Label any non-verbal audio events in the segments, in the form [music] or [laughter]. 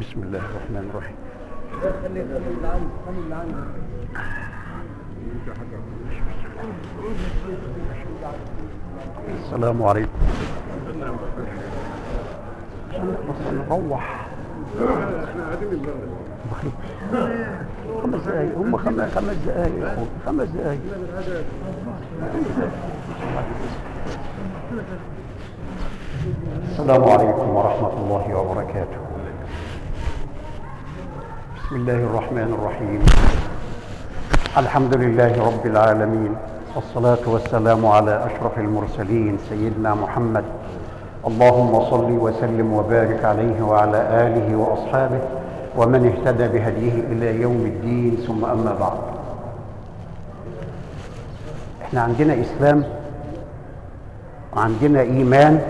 بسم الله الرحمن الرحيم. السلام عليكم بس نروح خمس دقايق هم خمس دقايق خمس دقايق السلام عليكم ورحمة الله وبركاته. بسم الله الرحمن الرحيم. الحمد لله رب العالمين. والصلاة والسلام على أشرف المرسلين سيدنا محمد. اللهم صل وسلم وبارك عليه وعلى آله وأصحابه ومن اهتدى بهديه إلى يوم الدين ثم أما بعد. إحنا عندنا إسلام وعندنا إيمان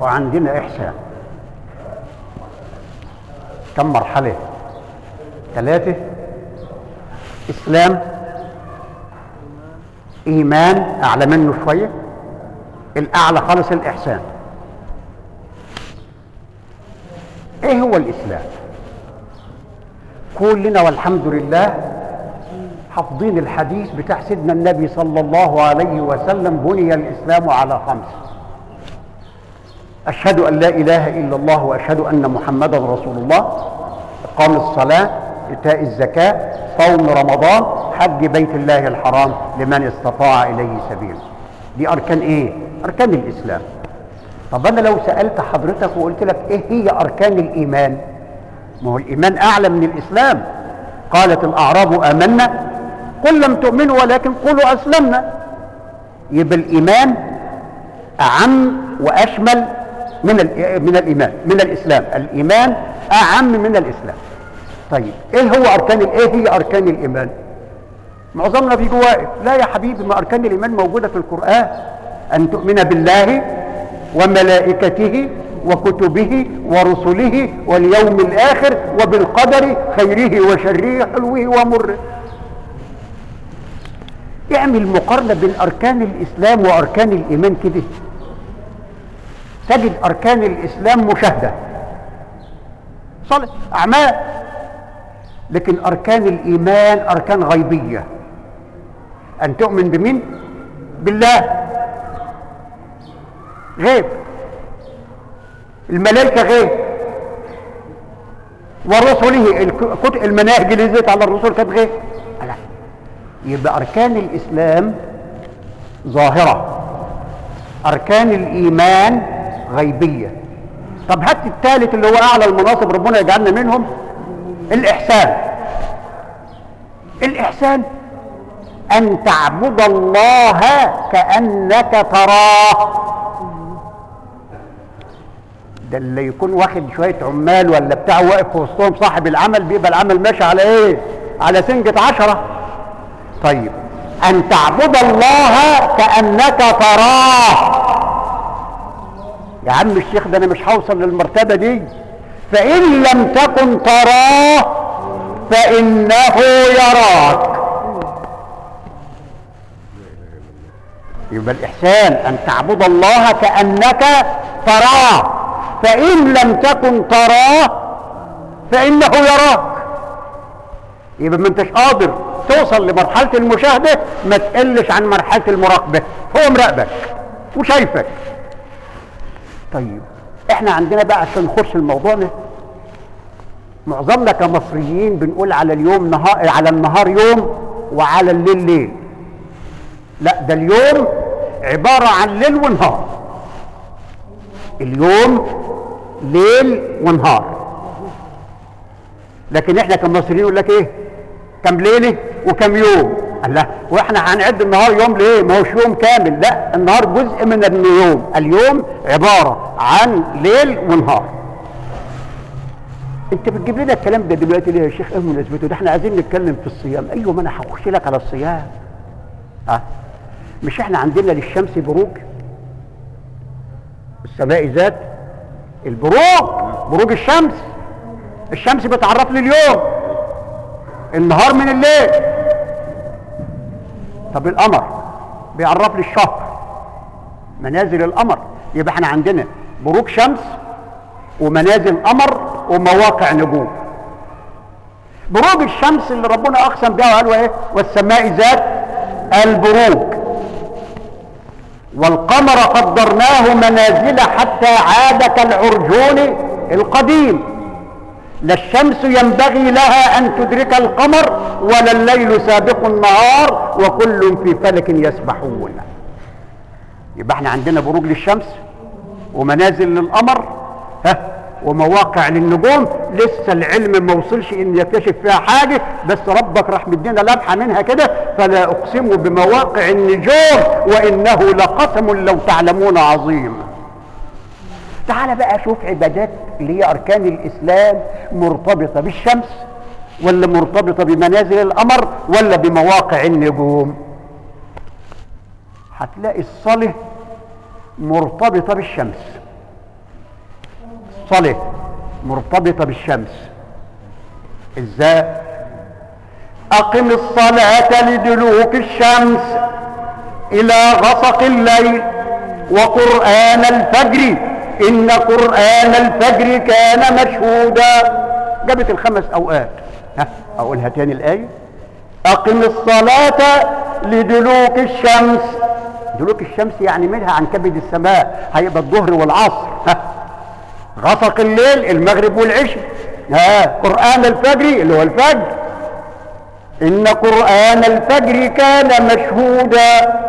وعندنا إحسان. كم مرحلة؟ ثلاثة. إسلام إيمان أعلى منه شوية. الأعلى خالص الإحسان. إيه هو الإسلام؟ كلنا والحمد لله حافظين الحديث بتاع سيدنا النبي صلى الله عليه وسلم بني الإسلام على خمس. أشهد أن لا إله إلا الله وأشهد أن محمدا رسول الله. إقام الصلاة إيتاء الزكاة صوم رمضان حج بيت الله الحرام لمن استطاع إليه سبيلا دي أركان إيه؟ أركان الإسلام. طب أنا لو سألت حضرتك وقلت لك إيه هي أركان الإيمان؟ ما هو الإيمان أعلى من الإسلام. قالت الأعراب آمنا قل لم تؤمنوا ولكن قولوا أسلمنا. يبقى الإيمان أعم وأشمل من من الإيمان من الإسلام. الإيمان أعم من الإسلام. طيب إيه هو أركان إيه هي أركان الإيمان؟ معظمنا بيجي واقف لا يا حبيبي ما أركان الإيمان موجودة في القرآن. أن تؤمن بالله وملائكته وكتبه ورسله واليوم الآخر وبالقدر خيره وشره حلوة ومره. اعمل مقارنة بين أركان الإسلام وأركان الإيمان كده. تجد أركان الإسلام مشاهدة. صلاة أعمال. لكن أركان الإيمان أركان غيبية. أن تؤمن بمين؟ بالله. غيب. الملائكة غيب. ورسله المناهج اللي نزلت على الرسل كانت غيب. يبقى أركان الإسلام ظاهرة. أركان الإيمان غيبية. طب هات الثالث اللي هو أعلى المناصب ربنا يجعلنا منهم. الإحسان. الإحسان أن تعبد الله كأنك تراه. ده اللي يكون واخد شوية عمال ولا بتاع واقف في وسطهم صاحب العمل بيبقى العمل ماشي على إيه؟ على سنجة عشرة. طيب. أن تعبد الله كأنك تراه. يا عم الشيخ ده أنا مش هوصل للمرتبة دي. فإن لم تكن تراه فإنه يراك. يبقى الإحسان أن تعبد الله كأنك تراه. فإن لم تكن تراه فإنه يراك. يبقى ما انتش قادر توصل لمرحلة المشاهدة ما تقلش عن مرحلة المراقبة. هو مراقبك وشايفك. طيب إحنا عندنا بقى عشان نخش الموضوع معظمنا كمصريين بنقول على اليوم نهار على النهار يوم وعلى الليل ليل. لا ده اليوم عبارة عن ليل ونهار. اليوم ليل ونهار. لكن إحنا كمصريين يقول لك إيه؟ كم ليلة وكم يوم. الله وإحنا هنعد النهار يوم ليه؟ ما هوش يوم كامل لا النهار جزء من اليوم. اليوم عبارة عن ليل ونهار. أنت بتجيب لنا الكلام ده دلوقتي ليه يا شيخ؟ إيه مناسبته؟ ده إحنا عايزين نتكلم في الصيام. أيوه ما أنا هخش لك على الصيام. ها؟ مش إحنا عندنا للشمس بروج؟ السماء ذات البروج بروج الشمس. الشمس بتعرف لي اليوم. النهار من الليل. طب القمر بيعرف لي الشهر. منازل القمر. يبقى إحنا عندنا بروج شمس ومنازل قمر ومواقع نجوم. بروج الشمس اللي ربنا أقسم بها وقال إيه؟ والسماء ذات البروج. والقمر قدرناه منازل حتى عاد كالعرجون القديم. لا الشمس ينبغي لها أن تدرك القمر ولا الليل سابق النهار وكل في فلك يسبحون. يبقى إحنا عندنا بروج للشمس ومنازل للقمر ها ومواقع للنجوم. لسه العلم ما وصلش إن يكتشف فيها حاجة بس ربك راح مدينا لمحة منها كده. فلا أقسم بمواقع النجوم وإنه لقسم لو تعلمون عظيم. تعال بقى شوف عبادات اللي هي أركان الإسلام مرتبطة بالشمس ولا مرتبطة بمنازل القمر ولا بمواقع النجوم. هتلاقي الصلاه مرتبطة بالشمس. الصلاه مرتبطة بالشمس. إزاي؟ أقم الصلاة لدلوك الشمس إلى غسق الليل وقرآن الفجر إن قرآن الفجر كان مشهودا. جابت الخمس أوقات. ها أقولها تاني الآية. أقم الصلاة لدلوك الشمس. دلوك الشمس يعني منها عن كبد السماء هيبقى الظهر والعصر. ها غسق الليل المغرب والعشاء ها قرآن الفجر اللي هو الفجر. إن قرآن الفجر كان مشهودا.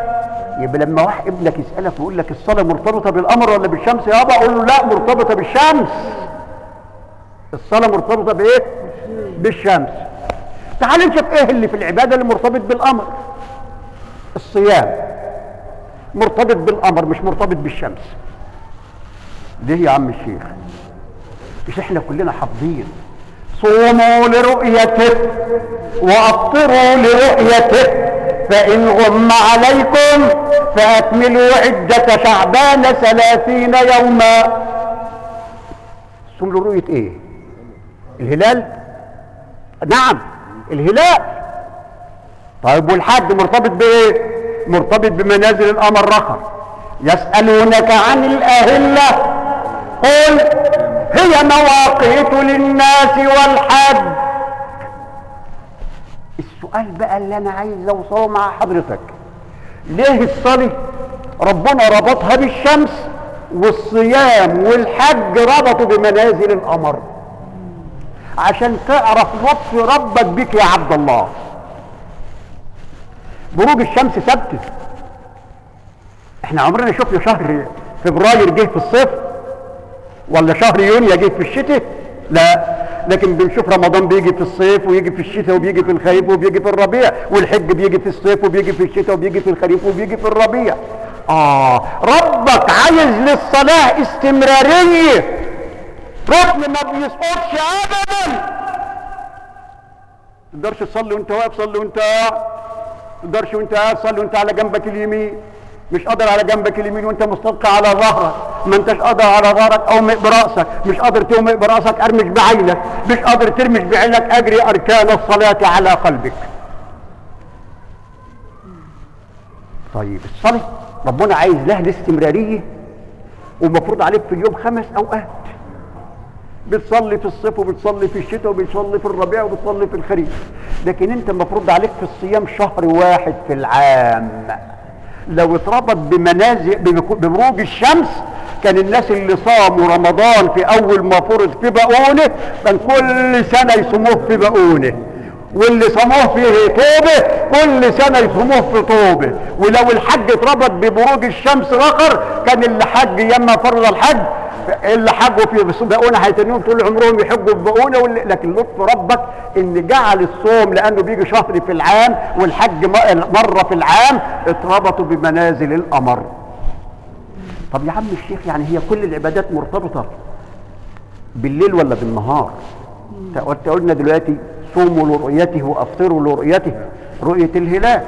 يبقى لما واحد ابنك يسألك ويقول لك الصلاة مرتبطة بالقمر ولا بالشمس؟ يابا أقول له لا مرتبطة بالشمس. الصلاة مرتبطة بإيه؟ بالشمس. تعال نشوف إيه اللي في العبادة اللي مرتبط بالقمر؟ الصيام. مرتبط بالقمر مش مرتبط بالشمس. ليه يا عم الشيخ؟ مش إحنا كلنا حافظين. صوموا لرؤيته وأفطروا لرؤيته فإن غم عليكم فأكملوا عدة شعبان ثلاثين يوما. صوم لرؤية إيه؟ الهلال؟ نعم الهلال. طيب والحج مرتبط بإيه؟ مرتبط بمنازل القمر رخر يسألونك عن الأهلة قل هي مواقيت للناس والحج السؤال بقى اللي أنا عايز اوصله مع حضرتك. ليه الصلاة ربنا ربطها بالشمس والصيام والحج ربطوا بمنازل القمر؟ عشان تعرف لطف ربك بك يا عبد الله. بروج الشمس ثابتة. إحنا عمرنا شفنا شهر فبراير جه في الصيف ولا شهر يونيو جه في الشتاء؟ لا لكن بنشوف رمضان بيجي في الصيف ويجي في الشتاء وبيجي في الخريف وبيجي في الربيع والحج بيجي في الصيف وبيجي في الشتاء وبيجي في الخريف وبيجي في الربيع. آه ربك عايز للصلاة استمرارية. ركن ما بيسقطش ابدا. تقدرش تصلي وأنت واقف صلي وأنت قاعد تقدرش وأنت قاعد صلي وأنت على جنبك اليمين. مش قادر على جنبك اليمين وانت مستلقي على ظهرك. ما انتش قادر على ظهرك اومئ براسك مش قادر تومئ برأسك ارمش بعينك. مش قادر ترمش بعينك اجري اركان الصلاة على قلبك. طيب الصلاة ربنا عايز لها الاستمرارية ومفروض عليك في اليوم خمس أوقات. بتصلي في الصيف وبتصلي في الشتاء وبتصلي في الربيع وبتصلي في الخريف. لكن انت المفروض عليك في الصيام شهر واحد في العام. لو اتربط بمنازل ببروج الشمس كان الناس اللي صاموا رمضان في أول ما فرض في بقونه كان كل سنة يصوموه في بقونه واللي صاموه في طوبه كل سنة يصوموه في طوبه ولو الحج اتربط ببروج الشمس رخر كان اللي حج يما فرض الحج اللي حجوا في بقونه هيتنيهم طول عمرهم يحجوا في بقونه لكن لطف ربك إن جعل الصوم لأنه بيجي شهر في العام والحج مرة في العام اتربطوا بمنازل القمر. طب يا عم الشيخ يعني هي كل العبادات مرتبطة بالليل ولا بالنهار؟ انت قلنا دلوقتي صوموا لرؤيته وأفطروا لرؤيته. رؤية الهلال.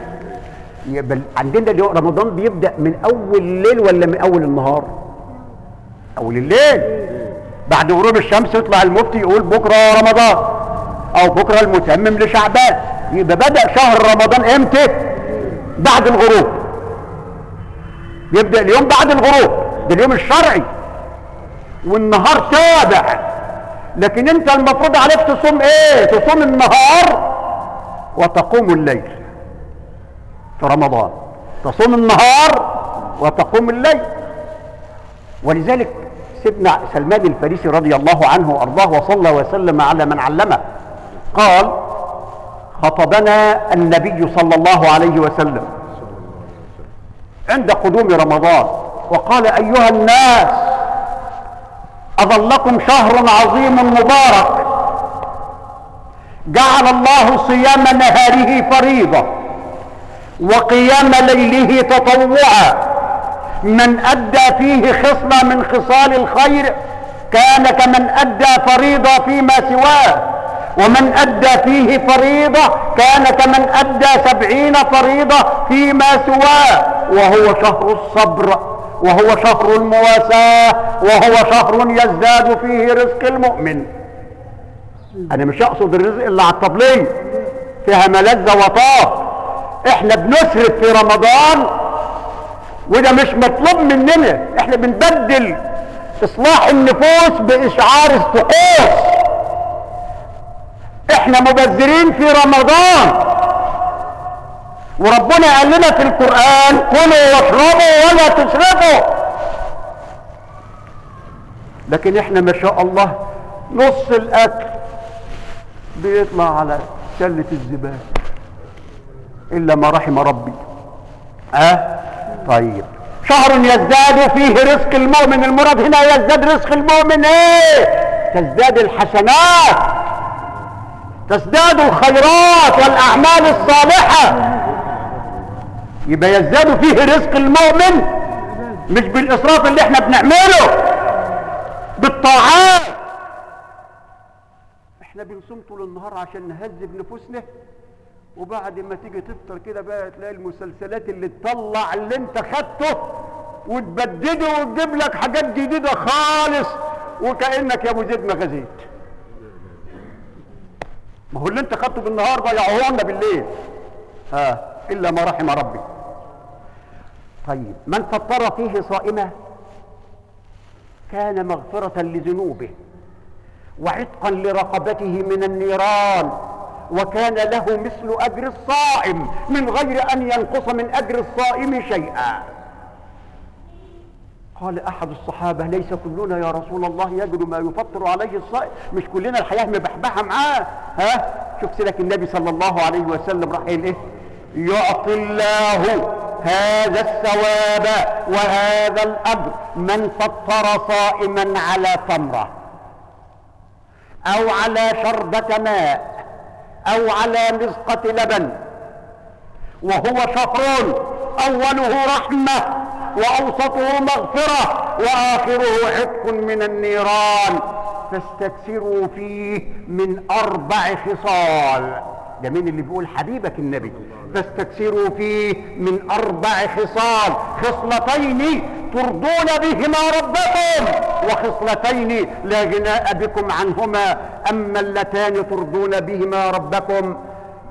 يبقى عندنا رمضان بيبدأ من أول الليل ولا من أول النهار؟ اول الليل بعد غروب الشمس يطلع المفتي يقول بكرة رمضان أو بكرة المتمم لشعبان. يبقى بدأ شهر رمضان إمتى؟ بعد الغروب. يبدأ اليوم بعد الغروب. ده اليوم الشرعي. والنهار تابع. لكن أنت المفروض عليك تصوم إيه؟ تصوم النهار وتقوم الليل في رمضان. تصوم النهار وتقوم الليل. ولذلك سيدنا سلمان الفارسي رضي الله عنه وأرضاه وصلى وسلم على من علمه قال خطبنا النبي صلى الله عليه وسلم عند قدوم رمضان وقال أيها الناس أظلكم شهر عظيم مبارك جعل الله صيام نهاره فريضة وقيام ليله تطوعا من أدى فيه خصله من خصال الخير كان كمن أدى فريضة فيما سواه. ومن أدى فيه فريضة كان كمن أدى سبعين فريضة فيما سواه. وهو شهر الصبر وهو شهر المواساة وهو شهر يزداد فيه رزق المؤمن. أنا مش أقصد الرزق اللي على الطبليه فيها ملذه وطاف إحنا بنسرف في رمضان وده مش مطلوب مننا. إحنا بنبدل اصلاح النفوس بإشعار الطقوس. إحنا مبذرين في رمضان. وربنا قال لنا في القرآن كلوا واشربوا ولا تسرفوا لكن إحنا ما شاء الله نص الأكل بيطلع على سلة الزبالة إلا ما رحم ربي. آه طيب. شهر يزداد فيه رزق المؤمن. المراد هنا يزداد رزق المؤمن إيه؟ تزداد الحسنات. تزداد الخيرات والأعمال الصالحة. يبقى يزداد فيه رزق المؤمن مش بالإسراف اللي إحنا بنعمله بالطاعات. إحنا بنصوم طول النهار عشان نهذب نفوسنا. وبعد ما تيجي تفطر كده بقى تلاقي المسلسلات اللي تطلع اللي انت خدته وتبدده وتجيب لك حاجات جديدة خالص وكأنك يا أبو زيد ما غزيت. ما هو اللي انت خدته بالنهار ضيعوه لنا بالليل. ها إلا ما رحم ربي. طيب من فطر فيه صائمه كان مغفرة لذنوبه وعتقا لرقبته من النيران. وكان له مثل أجر الصائم من غير أن ينقص من أجر الصائم شيئا. قال أحد الصحابة ليس كلنا يا رسول الله يجد ما يفطر عليه الصائم. مش كلنا الحياة مبحبحة معاه. ها؟ شوف سيدك النبي صلى الله عليه وسلم راح إيه؟ يعطي الله هذا الثواب وهذا الأجر من فطر صائما على تمرة أو على شربة ماء. أو على مزقة لبن. وهو شهر أوله رحمة وأوسطه مغفرة وآخره عتق من النيران. فاستكثروا فيه من أربع خصال. ده مين اللي بيقول حبيبك النبي؟ فاستكثروا فيه من أربع خصال خصلتين ترضون بهما ربكم وخصلتين لا غناء بكم عنهما أما اللتان ترضون بهما ربكم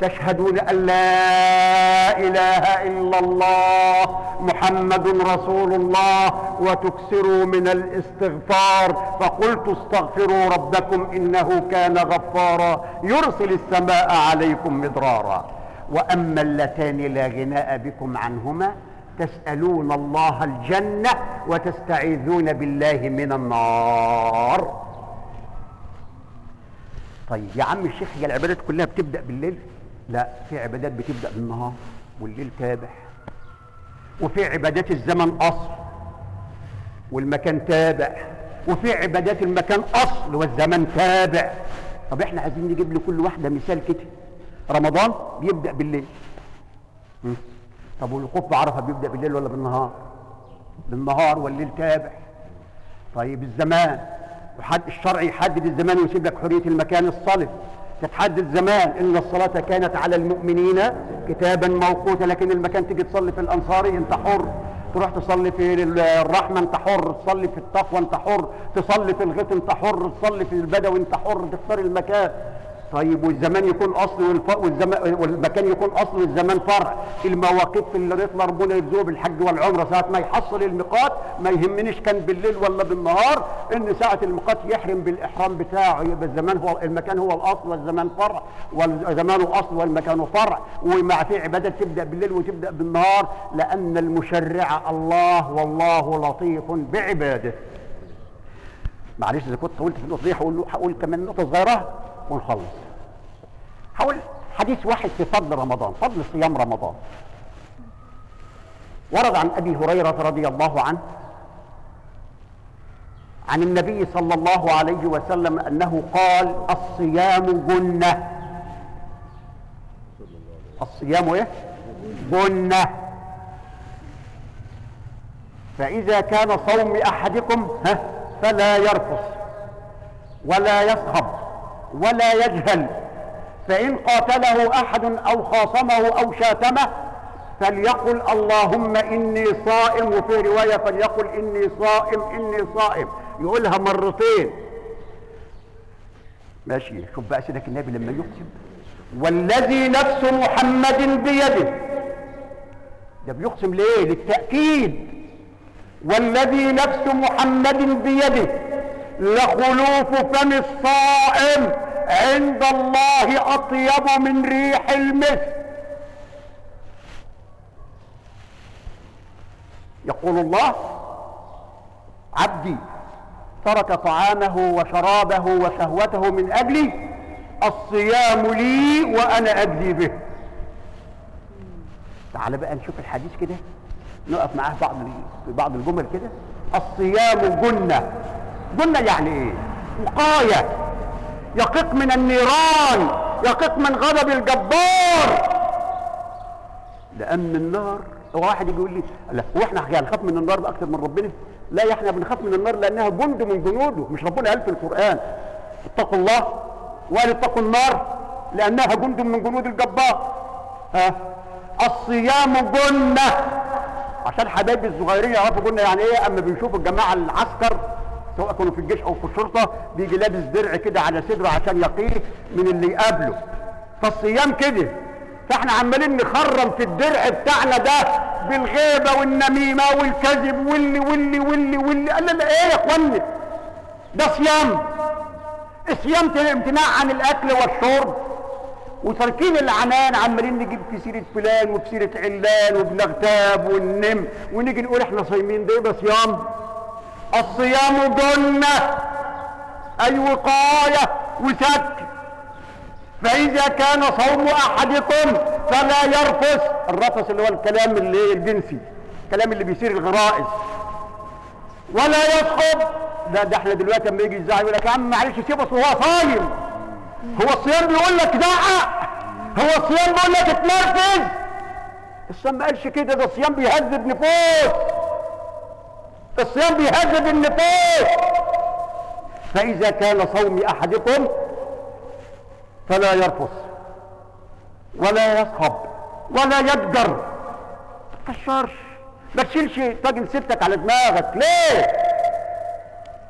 تشهدون أن لا إله إلا الله محمد رسول الله وتكثروا من الاستغفار فقلت استغفروا ربكم إنه كان غفارا يرسل السماء عليكم مدرارا وأما اللتان لا غناء بكم عنهما تسألون الله الجنة وتستعيذون بالله من النار. طيب يا عم الشيخ هي العبادات كلها بتبدأ بالليل؟ لا في عبادات بتبدأ بالنهار والليل تابع. وفي عبادات الزمن أصل والمكان تابع. وفي عبادات المكان أصل والزمن تابع. طب إحنا عايزين نجيب لكل واحدة مثال كده. رمضان بيبدأ بالليل? طب والوقوف بعرفة بيبدأ بالليل ولا بالنهار؟ بالنهار والليل تابع. طيب الزمان وحد الشرع يحدد الزمان ويسيب لك حرية المكان الصلب تتحدد زمان إن الصلاة كانت على المؤمنين كتابا موقوتا لكن المكان تيجي تصلي في الانصاري أنت حر. تروح تصلي في الرحمة أنت حر تصلي في التقوى أنت حر تصلي في الغيط أنت حر تصلي في البدوي أنت حر تختار المكان. طيب والزمان يكون أصل والف... والزمان والمكان يكون أصل والزمان فرع. المواقيت اللي ريتنا ربنا يرزقه بالحج والعمرة. ساعة ما يحصل الميقات ما يهمنيش كان بالليل ولا بالنهار. إن ساعة الميقات يحرم بالإحرام بتاعه. يبقى الزمان هو المكان هو الأصل والزمان فرع. والزمان أصل والمكان فرع. ومع في عبادة تبدأ بالليل وتبدأ بالنهار. لأن المشرع الله والله لطيف بعباده. معلش إذا كنت طولت في هقول هقول كمان نقطة صغيرة. ونخلص. هقول حديث واحد في فضل رمضان فضل صيام رمضان. ورد عن أبي هريرة رضي الله عنه عن النبي صلى الله عليه وسلم أنه قال الصيام جنة. الصيام إيه؟ جنة. فإذا كان صوم أحدكم ها فلا يرفث ولا يصخب ولا يجهل. فإن قاتله أحد أو خاصمه أو شاتمه فليقل اللهم إني صائم. وفي رواية فليقل إني صائم إني صائم. يقولها مرتين. ماشي. شوف بقى سيدك النبي لما يقسم. والذي نفس محمد بيده. ده بيقسم ليه؟ للتأكيد. والذي نفس محمد بيده. لخلوف فم الصائم. عند الله أطيب من ريح المسك يقول الله عبدي ترك طعامه وشرابه وشهوته من أجلي. الصيام لي وأنا اجزي به. تعال بقى نشوف الحديث كده نقف معاه بعض بعض الجمل كده. الصيام جنة. جنه يعني إيه؟ وقاية. يقيق من النيران يقيق من غضب الجبار. لأن النار واحد يجي يقول لي لا هو إحنا هنخاف من النار أكتر من ربنا؟ لا إحنا بنخاف من النار لأنها جند من جنوده مش ربنا قال في القرآن. اتقوا الله وقال اتقوا النار لأنها جند من جنود الجبار. ها؟ الصيام جنة. عشان حبايبي الصغيرين يعرفوا جنة يعني إيه؟ أما بنشوف الجماعة العسكر سواء كانوا في الجيش أو في الشرطه بيجي لابس درع كده على صدره عشان يقيه من اللي يقابله. فالصيام كده. فإحنا عمالين نخرم في الدرع بتاعنا ده بالغيبة والنميمة والكذب واللي واللي واللي واللي. قال لنا إيه يا اخوانا ده صيام. الصيام امتناع عن الأكل والشرب. وتركين العنان عمالين نجيب في سيرة فلان وفي سيرة علان وبنغتاب وننم ونيجي نقول إحنا صايمين ده يبقى صيام. الصيام جنه أي وقاية وستر فإذا كان صوم أحدكم فلا يرفث. الرفث اللي هو الكلام اللي الجنسي الكلام اللي بيصير الغرائز. ولا يسخب ده ده إحنا دلوقتي لما يجي الزعيم يقول لك يا عم معلش سيبه أصل هو صايم. هو الصيام بيقول لك دعق هو الصيام بيقول لك اتنرفز. الصيام ما قالش كده ده الصيام بيهذب نفوس. الصيام بيهذب النفوس فإذا كان صوم أحدكم فلا يرفث ولا يصخب ولا ما تكشرش ما تشيلش طاجن ستك على دماغك. ليه؟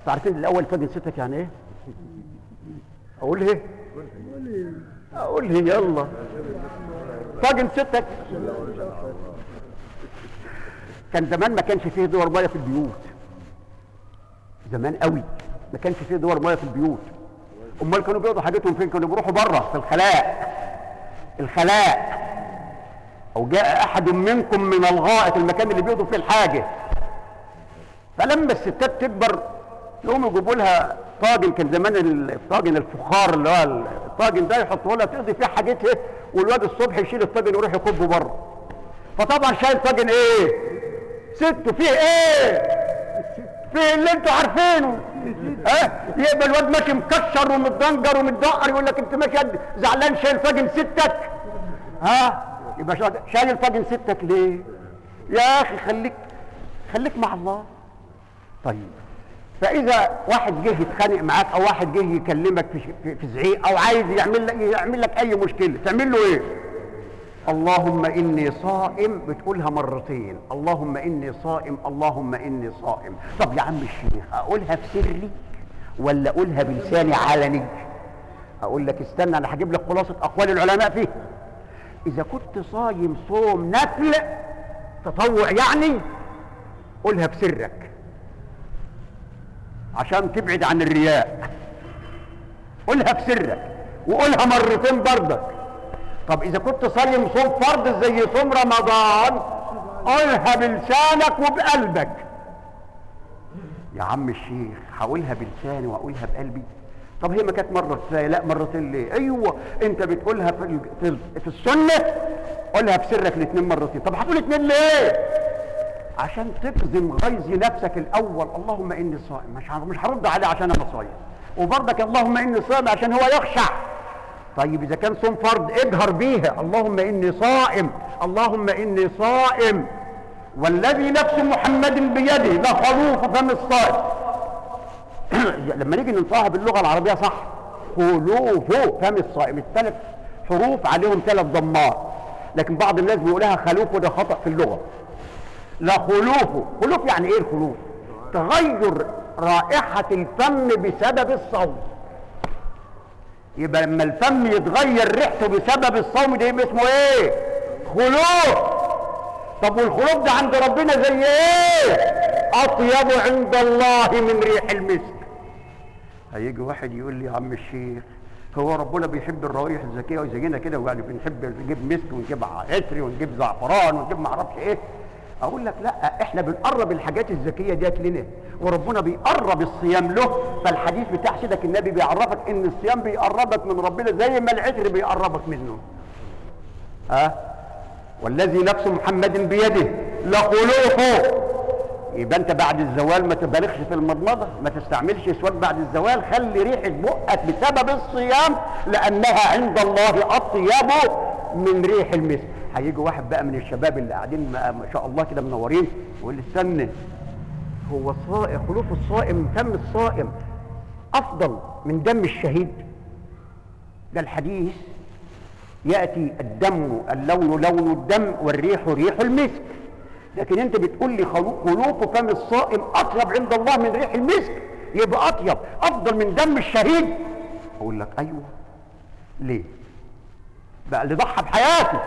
عارفين الأول طاجن ستك يعني إيه؟ أقول إيه؟ أقول إيه؟ يلا. طاجن ستك. كان زمان ما كانش فيه دور ميه في البيوت. زمان قوي. ما كانش فيه دور ميه في البيوت. أمال كانوا بيقضوا حاجتهم فين؟ كانوا بيروحوا بره في الخلاء. الخلاء. أو جاء أحد منكم من الغائط المكان اللي بيقضوا فيه الحاجة. فلما الستات تكبر يقوموا يجيبوا لها طاجن. كان زمان الطاجن الفخار اللي هو الطاجن ده يحطوه لها تقضي فيه حاجتها والواد الصبح يشيل الطاجن ويروح يكبه بره. فطبعا شايل طاجن إيه؟ ست فيه إيه؟ فيه اللي أنتوا عارفينه. ها؟ يبقى الواد ماشي مكشر ومتدنجر ومتدقر يقول لك انت ماشي زعلان شايل طاجن ستك. ها؟ يبقى شايل طاجن ستك ليه؟ يا أخي خليك خليك مع الله. طيب. فإذا واحد جه يتخانق معاك أو واحد جه يكلمك في, في زعيق أو عايز يعمل لك يعمل لك أي مشكلة تعمل له إيه؟ اللهم إني صائم بتقولها مرتين. اللهم إني صائم اللهم إني صائم. طب يا عم الشيخ أقولها في سري ولا أقولها بلساني علني؟ أقول لك استنى أنا هجيب لك خلاصة أقوال العلماء فيه إذا كنت صايم صوم نفل تطوع يعني قولها بسرك عشان تبعد عن الرياء. قولها بسرك وقولها مرتين برضك. طب إذا كنت صايم صوم فرض زي صوم رمضان قولها بلسانك وبقلبك. يا عم الشيخ هقولها بلساني وأقولها بقلبي؟ طب هي ما كانت مرة كفايه لا مرتين ليه؟ أيوه أنت بتقولها في في, ال- في السنة؟ قولها بسرك الاثنين مرتين. طب هتقول اثنين ليه؟ عشان تكظم غيظ نفسك الأول. اللهم إني صائم مش مش هرد عليه عشان أنا صايم. وبرضك اللهم إني صائم عشان هو يخشع. طيب إذا كان صوم فرض اجهر بيها. اللهم إني صائم. اللهم إني صائم. والذي نفس محمد بيده لخلوف فم الصائم. [clears throat] لما نيجي ننطقها باللغة العربية صح. خلوف فم الصائم. الثلاث حروف عليهم ثلاث ضمات. لكن بعض الناس بيقولها خلوف وده خطأ في اللغة. لا خلوف. خلوف يعني إيه الخلوف؟ تغير رائحة الفم بسبب الصوم. يبقى لما الفم يتغير ريحته بسبب الصوم ده يبقى اسمه إيه؟ خلوف طب والخلوف ده عند ربنا زي إيه؟ أطيب عند الله من ريح المسك. هيجي واحد يقول لي يا عم الشيخ هو ربنا بيحب الروائح الزكيه وزينا كده يعني بنحب نجيب مسك ونجيب عطر ونجيب زعفران ونجيب ما أعرفش إيه؟ أقول لك لا إحنا بنقرب الحاجات الزكيه ديت لنا وربنا بيقرب الصيام له. فالحديث بتاع سيدك النبي بيعرفك إن الصيام بيقربك من ربنا زي ما العطر بيقربك منه. ها؟ والذي نفس محمد بيده لخلوفه يبقى أنت بعد الزوال ما تبالغش في المضمضة ما تستعملش أسواق بعد الزوال. خلي ريحة بقك بسبب الصيام لأنها عند الله أطيب من ريح المسك. هيجي واحد بقى من الشباب اللي قاعدين ما شاء الله كده منورين يقول لي استنى هو الصائم خلوف الصائم دم الصائم أفضل من دم الشهيد. ده الحديث يأتي الدم اللون لون الدم والريح ريح المسك. لكن أنت بتقول لي خلو- خلوف فم الصائم أطيب عند الله من ريح المسك يبقى أطيب أفضل من دم الشهيد. أقول لك أيوه. ليه؟ بقى اللي ضحى بحياته.